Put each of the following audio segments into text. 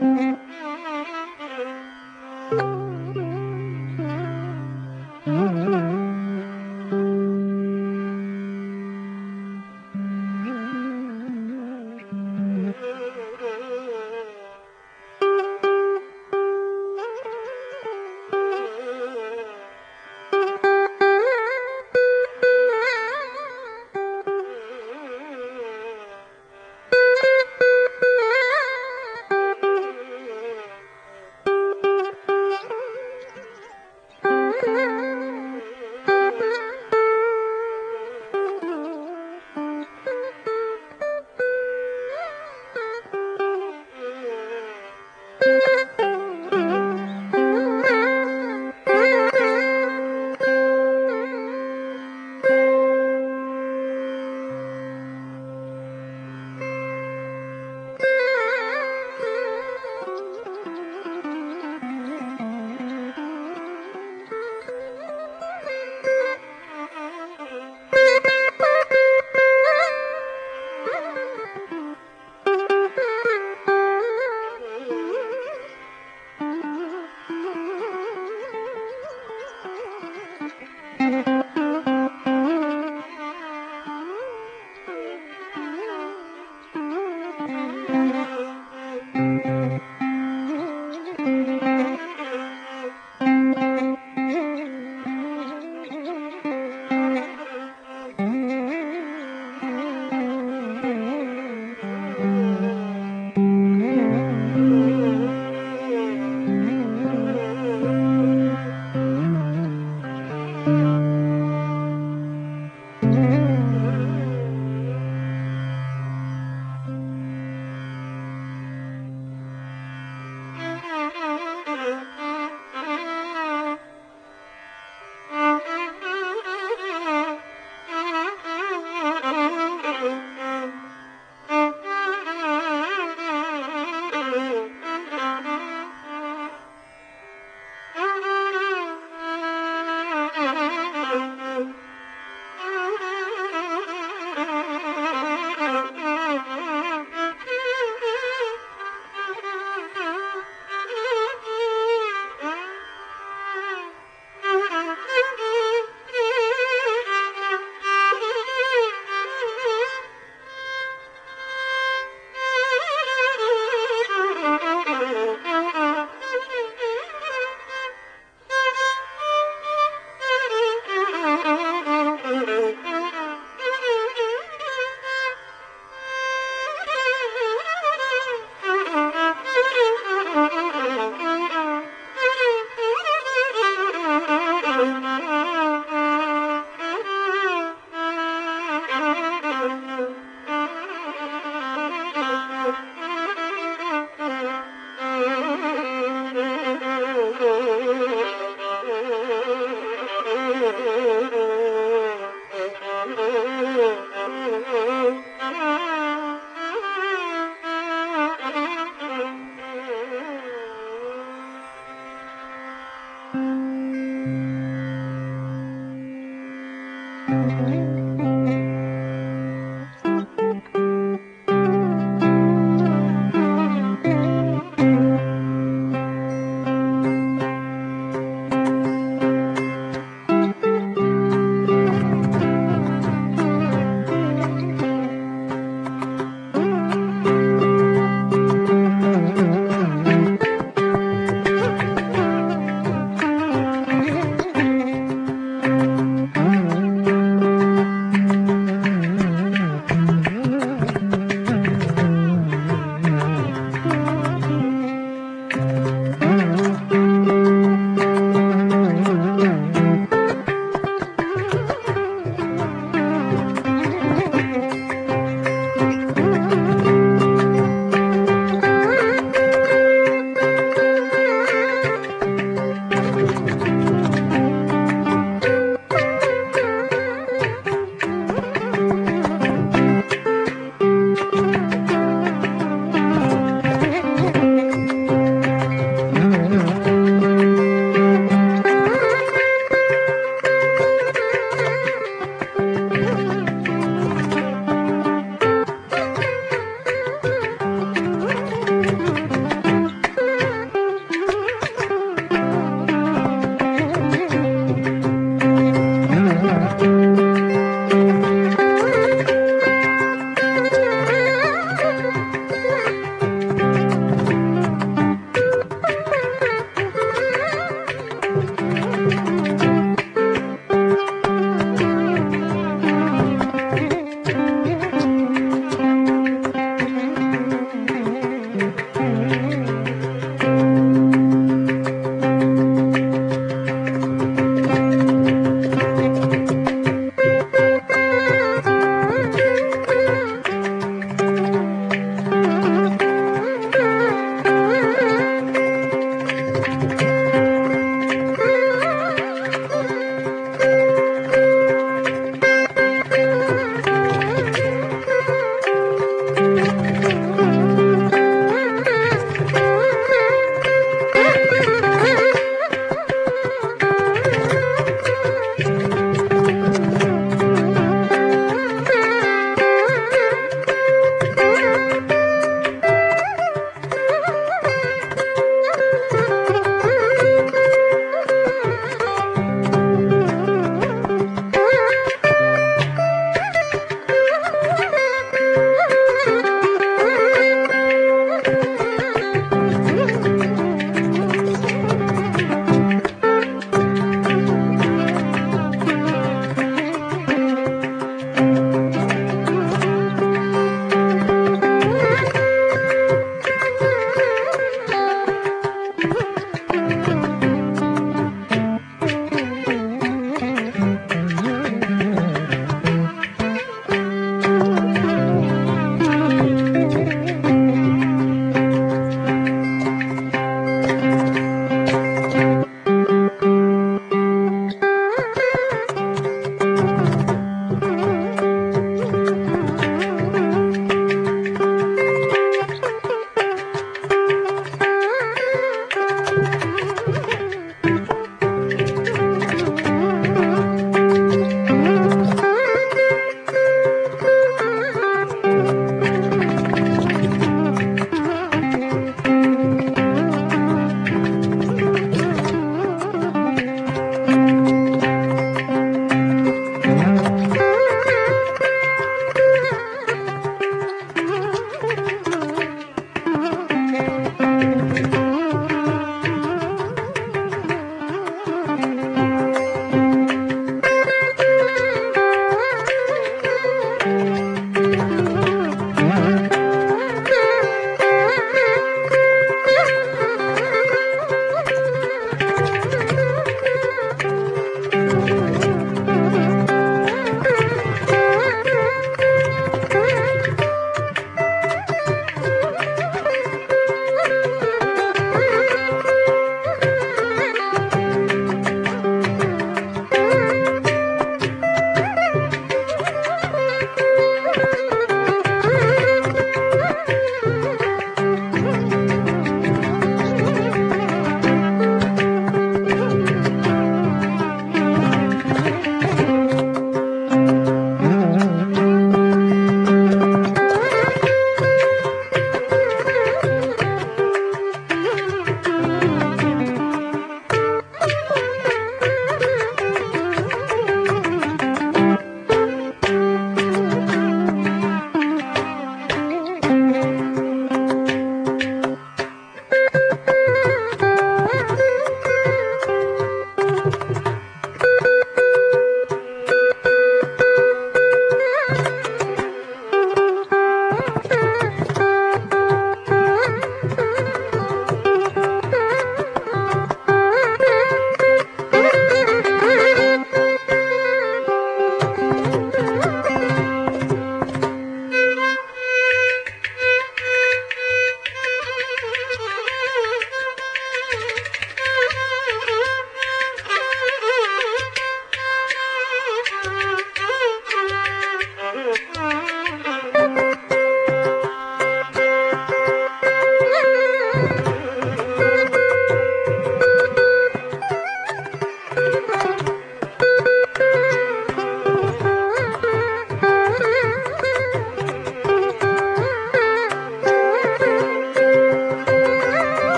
Mm-hmm.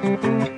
Música